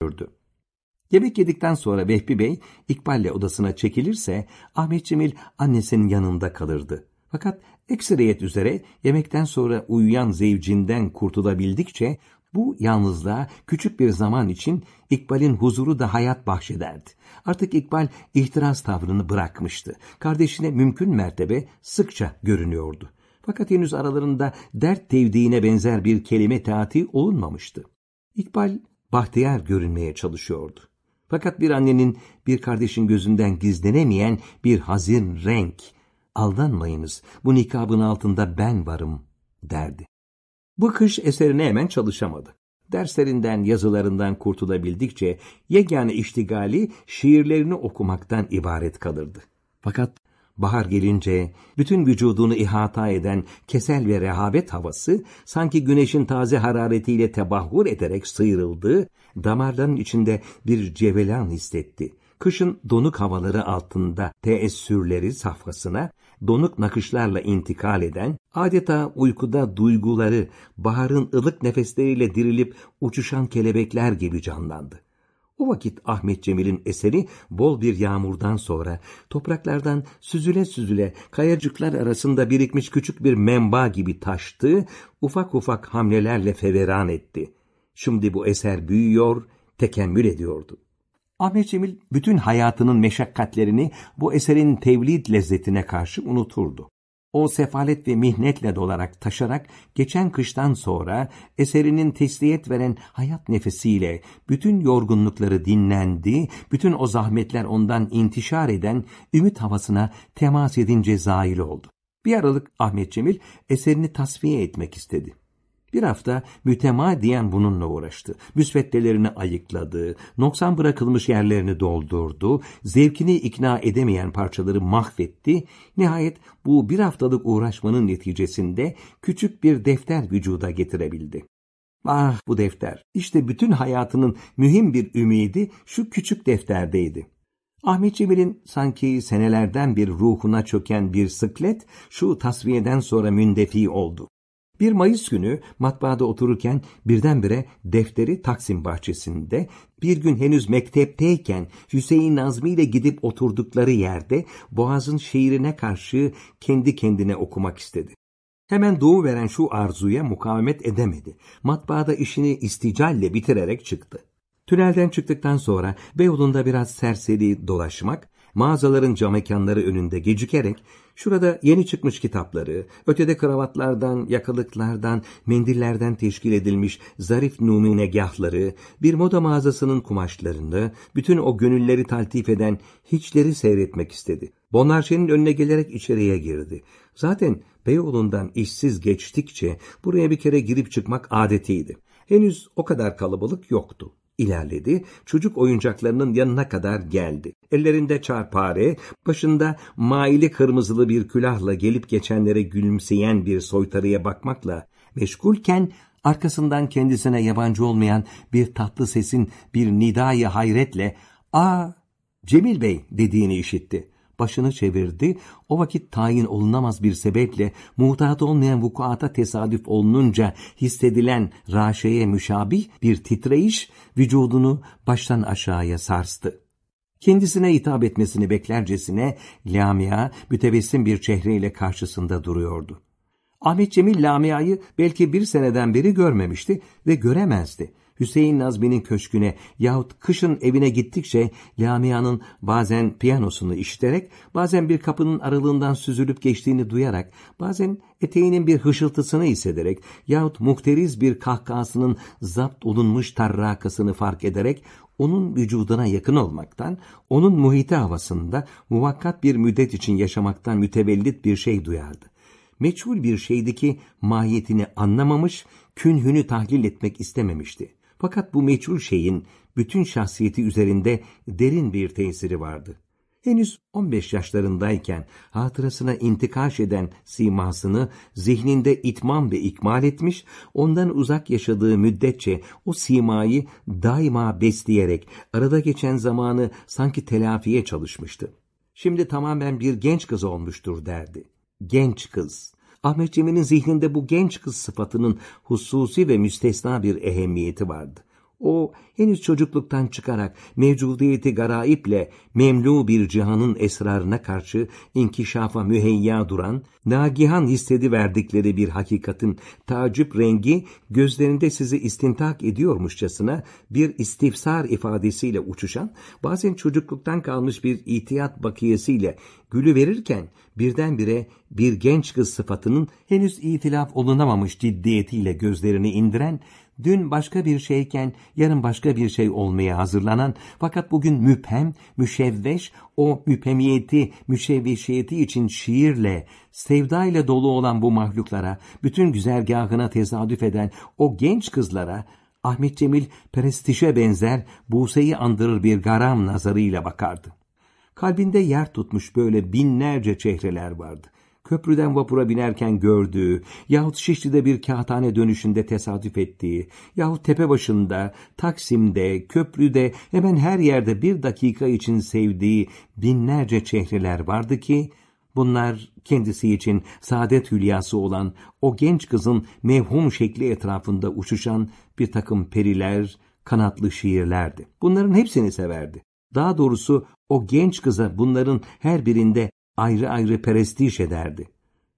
düşünürdü. Yemek yedikten sonra Vehbi Bey İkbal'le odasına çekilirse Ahmet Cemil annesinin yanında kalırdı. Fakat ekseriyet üzere yemekten sonra uyuyan zevcinden kurtulabildikçe bu yalnızlığa küçük bir zaman için İkbal'in huzuru da hayat bahşederdi. Artık İkbal ihtiras tavrını bırakmıştı. Kardeşine mümkün mertebe sıkça görünüyordu. Fakat henüz aralarında dert tevdiğine benzer bir kelime taati olunmamıştı. İkbal bahtiyar görünmeye çalışıyordu. Fakat bir annenin bir kardeşin gözünden gizlenemeyen bir hazin renk, aldanmayınız bu nikabın altında ben varım derdi. Bu kış eserine hemen çalışamadı. Derslerinden, yazılarından kurtulabildikçe yegane iştigali şiirlerini okumaktan ibaret kalırdı. Fakat bahar gelince bütün vücudunu ihata eden kesel ve rehavet havası sanki güneşin taze hararetiyle tebahhur ederek sıyrıldı, damarların içinde bir cevelan hissetti. Kışın donuk havaları altında teessürleri safhasına donuk nakışlarla intikal eden, adeta uykuda duyguları baharın ılık nefesleriyle dirilip uçuşan kelebekler gibi canlandı. O vakit Ahmet Cemil'in eseri bol bir yağmurdan sonra topraklardan süzüle süzüle kayacıklar arasında birikmiş küçük bir menba gibi taştı, ufak ufak hamlelerle feveran etti. Şimdi bu eser büyüyor, tekemmül ediyordu. Ahmet Cemil bütün hayatının meşakkatlerini bu eserin tevlid lezzetine karşı unuturdu. O sefalet ve mihnetle dolarak taşarak geçen kıştan sonra eserinin tesliyet veren hayat nefesiyle bütün yorgunlukları dinlendi, bütün o zahmetler ondan intişar eden ümit havasına temas edince zail oldu. Bir aralık Ahmet Cemil eserini tasfiye etmek istedi. Bir hafta mütemadiyen bununla uğraştı. Müsveddelerini ayıkladı, noksan bırakılmış yerlerini doldurdu, zevkini ikna edemeyen parçaları mahvetti. Nihayet bu bir haftalık uğraşmanın neticesinde küçük bir defter vücuda getirebildi. Ah bu defter, işte bütün hayatının mühim bir ümidi şu küçük defterdeydi. Ahmet Cemil'in sanki senelerden bir ruhuna çöken bir sıklet şu tasfiyeden sonra mündefi oldu. Bir Mayıs günü matbaada otururken birdenbire defteri Taksim bahçesinde, bir gün henüz mektepteyken Hüseyin Nazmi ile gidip oturdukları yerde Boğaz'ın şiirine karşı kendi kendine okumak istedi. Hemen doğu veren şu arzuya mukavemet edemedi. Matbaada işini isticalle bitirerek çıktı. Tünelden çıktıktan sonra Beyoğlu'nda biraz serseri dolaşmak, mağazaların camekanları önünde gecikerek şurada yeni çıkmış kitapları, ötede kravatlardan, yakalıklardan, mendillerden teşkil edilmiş zarif numunegahları, bir moda mağazasının kumaşlarını, bütün o gönülleri taltif eden hiçleri seyretmek istedi. Bonarşe'nin önüne gelerek içeriye girdi. Zaten Beyoğlu'ndan işsiz geçtikçe buraya bir kere girip çıkmak adetiydi. Henüz o kadar kalabalık yoktu ilerledi, çocuk oyuncaklarının yanına kadar geldi. Ellerinde çarpare, başında maili kırmızılı bir külahla gelip geçenlere gülümseyen bir soytarıya bakmakla meşgulken arkasından kendisine yabancı olmayan bir tatlı sesin bir nidayı hayretle ''Aa, Cemil Bey'' dediğini işitti başını çevirdi. O vakit tayin olunamaz bir sebeple muhtat olmayan vukuata tesadüf olununca hissedilen raşeye müşabih bir titreyiş vücudunu baştan aşağıya sarstı. Kendisine hitap etmesini beklercesine Lamia mütebessim bir çehreyle karşısında duruyordu. Ahmet Cemil Lamia'yı belki bir seneden beri görmemişti ve göremezdi. Hüseyin Nazmi'nin köşküne yahut kışın evine gittikçe Lamia'nın bazen piyanosunu işiterek, bazen bir kapının aralığından süzülüp geçtiğini duyarak, bazen eteğinin bir hışıltısını hissederek yahut muhteriz bir kahkahasının zapt olunmuş tarrakasını fark ederek onun vücuduna yakın olmaktan, onun muhiti havasında muvakkat bir müddet için yaşamaktan mütevellit bir şey duyardı. Meçhul bir şeydeki mahiyetini anlamamış, künhünü tahlil etmek istememişti. Fakat bu meçhul şeyin bütün şahsiyeti üzerinde derin bir tesiri vardı. Henüz 15 yaşlarındayken hatırasına intikaş eden simasını zihninde itmam ve ikmal etmiş, ondan uzak yaşadığı müddetçe o simayı daima besleyerek arada geçen zamanı sanki telafiye çalışmıştı. Şimdi tamamen bir genç kız olmuştur derdi. Genç kız. Ahmet Cemil'in zihninde bu genç kız sıfatının hususi ve müstesna bir ehemmiyeti vardı. O henüz çocukluktan çıkarak mevcudiyeti garaiple memlu bir cihanın esrarına karşı inkişafa müheyya duran, nagihan hissedi verdikleri bir hakikatin tacip rengi gözlerinde sizi istintak ediyormuşçasına bir istifsar ifadesiyle uçuşan, bazen çocukluktan kalmış bir itiyat bakiyesiyle gülü verirken birdenbire bir genç kız sıfatının henüz itilaf olunamamış ciddiyetiyle gözlerini indiren dün başka bir şeyken yarın başka bir şey olmaya hazırlanan fakat bugün müphem, müşevveş, o müphemiyeti, müşevveşiyeti için şiirle, sevdayla dolu olan bu mahluklara, bütün güzergahına tezadüf eden o genç kızlara, Ahmet Cemil prestişe benzer Buse'yi andırır bir garam nazarıyla bakardı. Kalbinde yer tutmuş böyle binlerce çehreler vardı köprüden vapura binerken gördüğü yahut Şişli'de bir kağıthane dönüşünde tesadüf ettiği yahut tepe başında, Taksim'de, köprüde hemen her yerde bir dakika için sevdiği binlerce çehreler vardı ki bunlar kendisi için saadet hülyası olan o genç kızın mevhum şekli etrafında uçuşan bir takım periler, kanatlı şiirlerdi. Bunların hepsini severdi. Daha doğrusu o genç kıza bunların her birinde ayrı ayrı perestiş ederdi.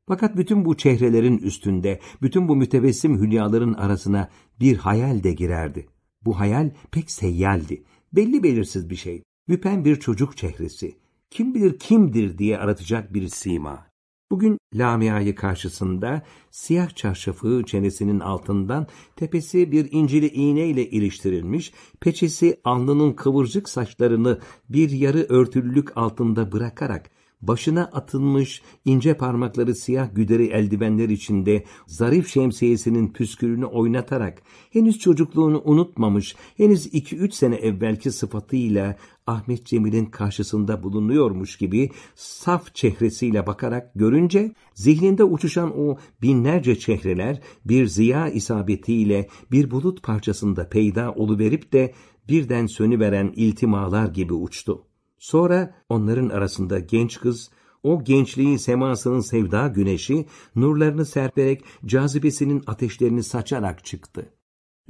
Fakat bütün bu çehrelerin üstünde, bütün bu mütebessim hülyaların arasına bir hayal de girerdi. Bu hayal pek seyyaldi. Belli belirsiz bir şey. Müpen bir çocuk çehresi. Kim bilir kimdir diye aratacak bir sima. Bugün Lamia'yı karşısında siyah çarşafı çenesinin altından tepesi bir incili iğneyle iliştirilmiş, peçesi alnının kıvırcık saçlarını bir yarı örtülülük altında bırakarak başına atılmış ince parmakları siyah güderi eldivenler içinde zarif şemsiyesinin püskürünü oynatarak henüz çocukluğunu unutmamış, henüz iki üç sene evvelki sıfatıyla Ahmet Cemil'in karşısında bulunuyormuş gibi saf çehresiyle bakarak görünce zihninde uçuşan o binlerce çehreler bir ziya isabetiyle bir bulut parçasında peyda oluverip de birden sönüveren iltimalar gibi uçtu. Sonra onların arasında genç kız, o gençliğin semasının sevda güneşi, nurlarını serperek cazibesinin ateşlerini saçarak çıktı.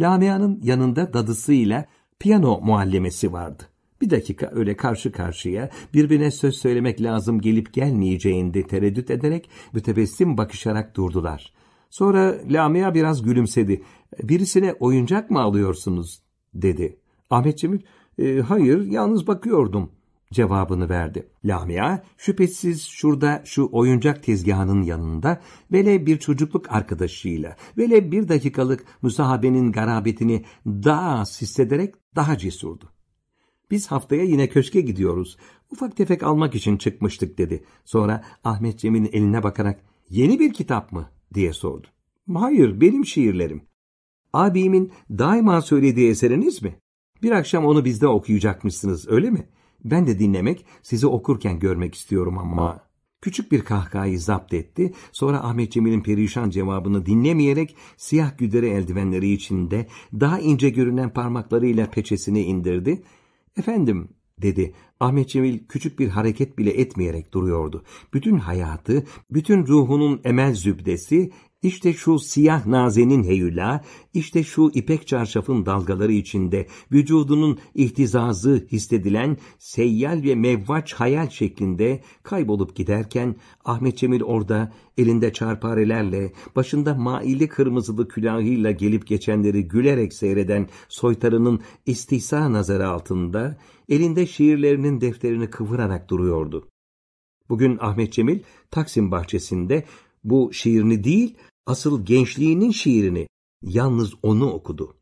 Lamia'nın yanında dadısıyla piyano muallemesi vardı. Bir dakika öyle karşı karşıya birbirine söz söylemek lazım gelip gelmeyeceğinde tereddüt ederek mütebessim bakışarak durdular. Sonra Lamia biraz gülümsedi. Birisine oyuncak mı alıyorsunuz dedi. Ahmet Cemil, e, hayır yalnız bakıyordum cevabını verdi. Lamia şüphesiz şurada şu oyuncak tezgahının yanında vele bir çocukluk arkadaşıyla vele bir dakikalık müsahabenin garabetini daha hissederek daha cesurdu. Biz haftaya yine köşke gidiyoruz. Ufak tefek almak için çıkmıştık dedi. Sonra Ahmet Cemil'in eline bakarak yeni bir kitap mı diye sordu. Hayır benim şiirlerim. Abimin daima söylediği eseriniz mi? Bir akşam onu bizde okuyacakmışsınız öyle mi? Ben de dinlemek, sizi okurken görmek istiyorum ama... Küçük bir kahkahayı zapt etti, sonra Ahmet Cemil'in perişan cevabını dinlemeyerek siyah güderi eldivenleri içinde daha ince görünen parmaklarıyla peçesini indirdi. Efendim, dedi. Ahmet Cemil küçük bir hareket bile etmeyerek duruyordu. Bütün hayatı, bütün ruhunun emel zübdesi işte şu siyah nazenin heyula, işte şu ipek çarşafın dalgaları içinde vücudunun ihtizazı hissedilen seyyal ve mevvaç hayal şeklinde kaybolup giderken Ahmet Cemil orada elinde çarparelerle, başında maili kırmızılı külahıyla gelip geçenleri gülerek seyreden soytarının istihsa nazarı altında elinde şiirlerinin defterini kıvırarak duruyordu. Bugün Ahmet Cemil Taksim bahçesinde bu şiirini değil asıl gençliğinin şiirini yalnız onu okudu.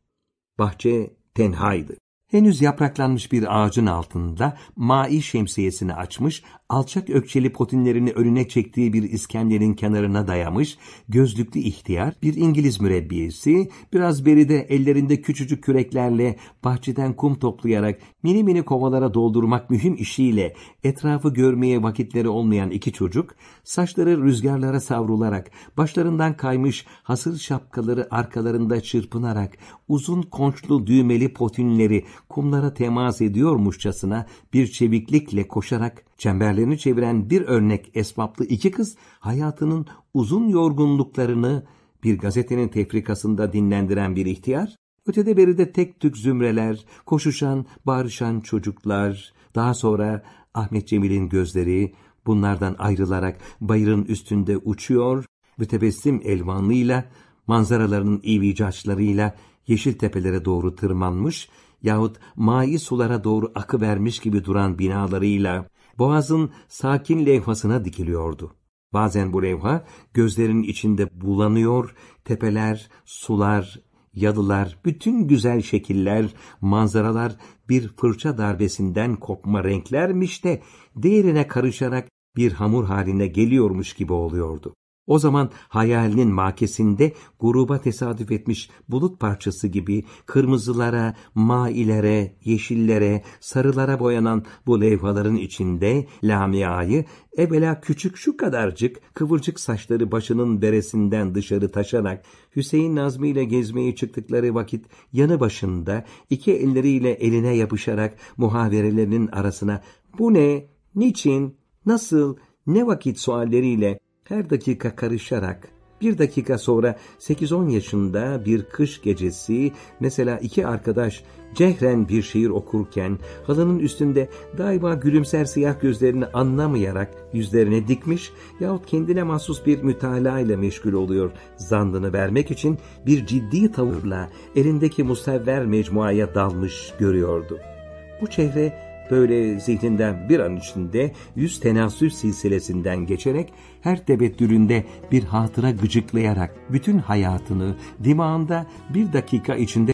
Bahçe tenhaydı. Henüz yapraklanmış bir ağacın altında mai şemsiyesini açmış, alçak ökçeli potinlerini önüne çektiği bir iskemlenin kenarına dayamış, gözlüklü ihtiyar, bir İngiliz mürebbiyesi, biraz beride ellerinde küçücük küreklerle bahçeden kum toplayarak mini mini kovalara doldurmak mühim işiyle etrafı görmeye vakitleri olmayan iki çocuk, saçları rüzgarlara savrularak, başlarından kaymış hasır şapkaları arkalarında çırpınarak, uzun konçlu düğmeli potinleri kumlara temas ediyormuşçasına bir çeviklikle koşarak çemberlerini çeviren bir örnek esbaplı iki kız hayatının uzun yorgunluklarını bir gazetenin tefrikasında dinlendiren bir ihtiyar Ötede beride tek tük zümreler, koşuşan, bağırışan çocuklar, daha sonra Ahmet Cemil'in gözleri bunlardan ayrılarak bayırın üstünde uçuyor, mütebessim elvanlığıyla, manzaralarının ivicaçlarıyla yeşil tepelere doğru tırmanmış yahut mai sulara doğru akı vermiş gibi duran binalarıyla boğazın sakin levhasına dikiliyordu. Bazen bu levha gözlerin içinde bulanıyor, tepeler, sular, yadılar, bütün güzel şekiller, manzaralar bir fırça darbesinden kopma renklermiş de diğerine karışarak bir hamur haline geliyormuş gibi oluyordu. O zaman hayalinin makesinde gruba tesadüf etmiş bulut parçası gibi kırmızılara, mailere, yeşillere, sarılara boyanan bu levhaların içinde Lamia'yı evvela küçük şu kadarcık kıvırcık saçları başının beresinden dışarı taşarak Hüseyin Nazmi ile gezmeye çıktıkları vakit yanı başında iki elleriyle eline yapışarak muhaverelerinin arasına bu ne, niçin, nasıl, ne vakit? sualleriyle her dakika karışarak bir dakika sonra 8-10 yaşında bir kış gecesi mesela iki arkadaş cehren bir şiir okurken halının üstünde daima gülümser siyah gözlerini anlamayarak yüzlerine dikmiş yahut kendine mahsus bir mütalaa meşgul oluyor zandını vermek için bir ciddi tavırla elindeki musevver mecmuaya dalmış görüyordu. Bu çehre böyle zihninden bir an içinde yüz tenasül silsilesinden geçerek her tebettüründe bir hatıra gıcıklayarak bütün hayatını dimağında bir dakika içinde